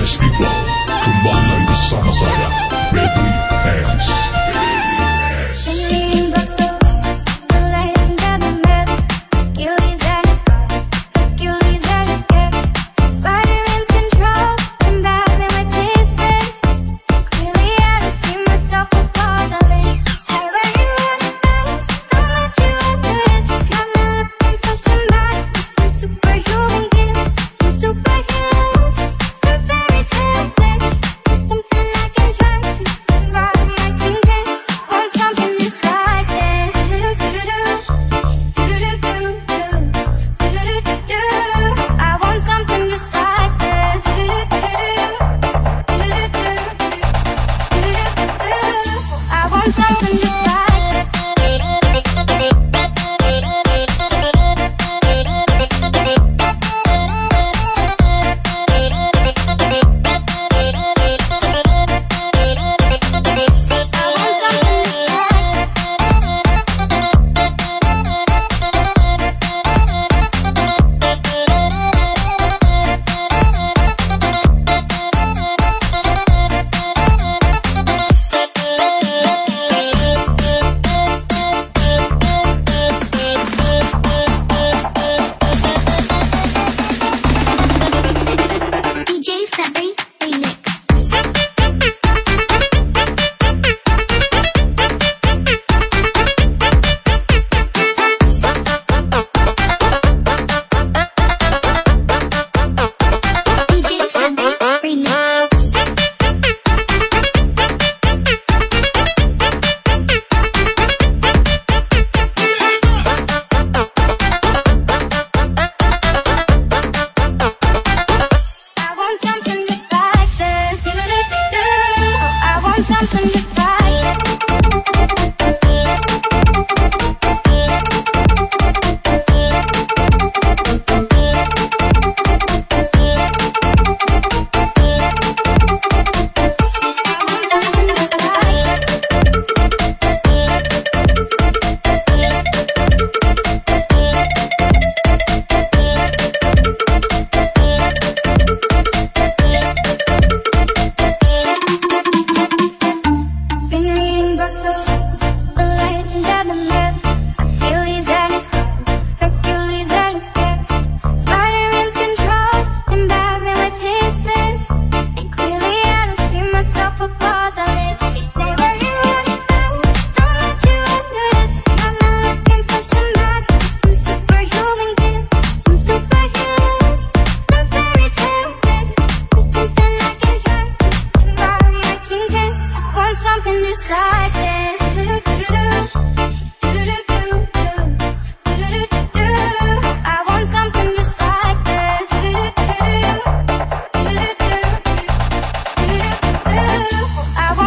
honest people, kembali sama saya, Baby Hands. I want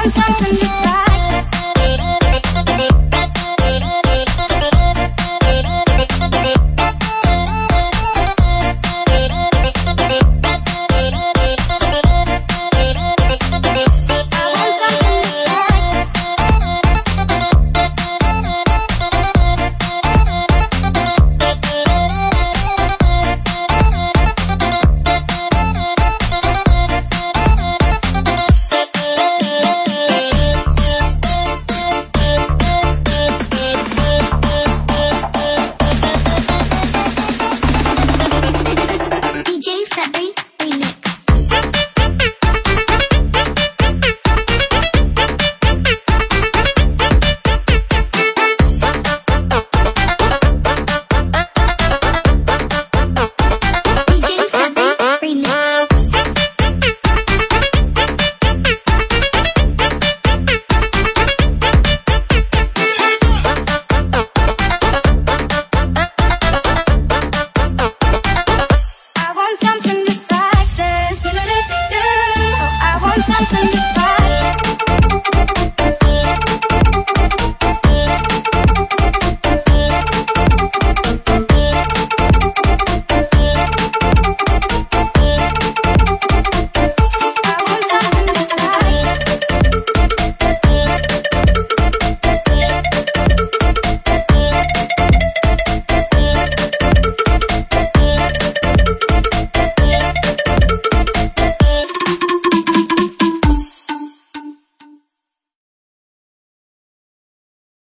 something to try.